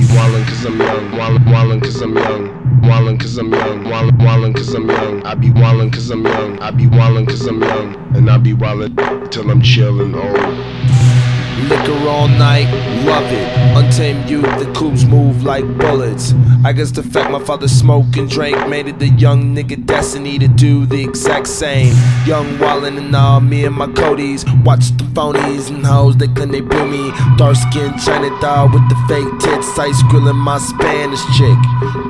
I be wildin' cause I'm young, wildin', wildin' cause I'm young. Wildin' cause I'm young, wildin', wildin' cause I'm young. I be wildin' cause I'm young, I be wildin' cause I'm young. And I be wildin' till I'm chillin' old. Liquor all night, love it. Untamed youth, the coops move like bullets. I guess the fact my father smoked and drank made it the young nigga destiny to do the exact same. Young wildin' and all, me and my Codys. Watch the phonies and hoes, they couldn't they boo me. Dark skin China doll with the fake tits, ice grilling my Spanish chick.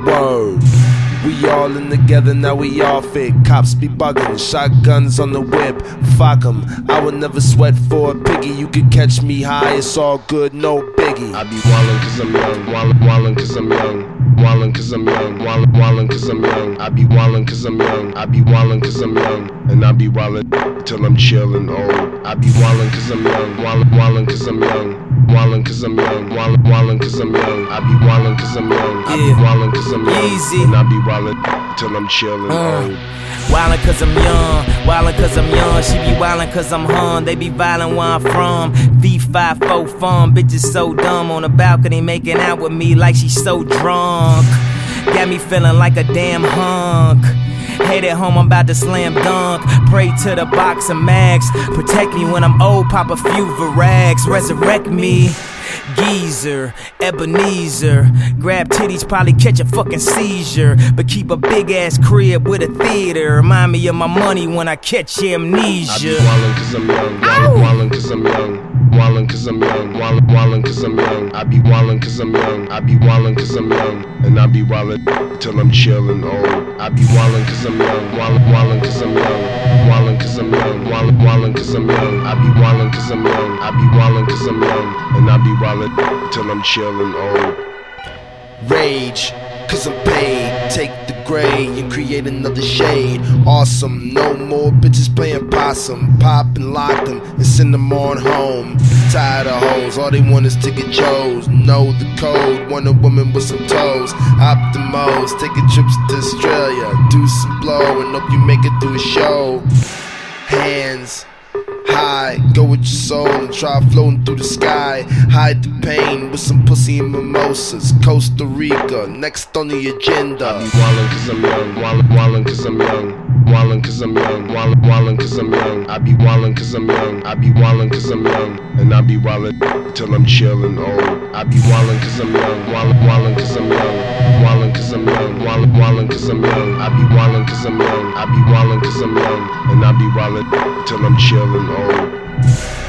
Word. We all in together, now we all fit. Cops be bugging, shotguns on the whip. Fuck 'em, I would never sweat for a piggy. You could catch me high, it's all good, no biggie. I be wildin' cause I'm young, wildin', wildin' cause I'm young. Wildin' cause I'm young, wildin', wildin' cause I'm young. I be wildin' cause I'm young, I be wildin' cause I'm young. And I be wildin' till I'm chillin' old. I be wildin' cause I'm young, wildin', wildin' cause I'm young. Wildin' cause I'm young, wildin', wildin' cause I'm young. I be wildin' cause I'm young, I be wildin' cause I'm young. Easy. And I be wildin' till I'm chillin' Uh. old. Wildin' cause I'm young, wildin' cause I'm young. She be wildin' cause I'm hung. They be violent where I'm from. V54 fun, bitches so dumb on the balcony making out with me like she's so drunk. Got me feeling like a damn hunk. Headed home, I'm about to slam dunk. Pray to the box of max. Protect me when I'm old, pop a few virags. Resurrect me. Geezer, Ebenezer. Grab titties, probably catch a fucking seizure. But keep a big ass crib with a theater. Remind me of my money when I catch amnesia. I be wildin' cause I'm young, wildin', wildin' cause I'm young. Wildin' cause I'm young, wildin', wildin' cause I'm young. I be wildin' cause I'm young, I be wildin' cause I'm young. And I be wildin' till I'm chillin' old. I be wildin' cause I'm young, wildin', wildin' cause I'm young. Wildin' cause I'm young, wildin', wildin' cause I'm young. I be wildin' cause I'm young, I be wildin' cause I'm young. And I be wildin' till I'm chillin' old. Rage, cause I'm paid. Take the gray and create another shade. Awesome, no more bitches playing possum. Pop and lock them and send them on home. Tired of hoes, all they want is to get chose. Know the code, want a woman with some toes. Optimos, taking trips to Australia. Do some blow and hope you make it through a show. Hands high, go with your soul and try floating through the sky. Hide the pain with some pussy and mimosas. Costa Rica, next on the agenda. be wildin' cause I'm young, wildin', wildin' cause I'm young. Wildin' cause I'm young, wildin', wildin' cause I'm young. I be wildin' cause I'm young, I be wildin' cause I'm young. And I be wildin' till I'm chillin' old. I be wildin' cause I'm young, wildin', wildin' cause I'm young. Wildin' cause I'm young, wildin', wildin' cause I'm young. I be wildin' cause I'm young, I be wildin' cause I'm young. And I be wildin' till I'm chillin' old.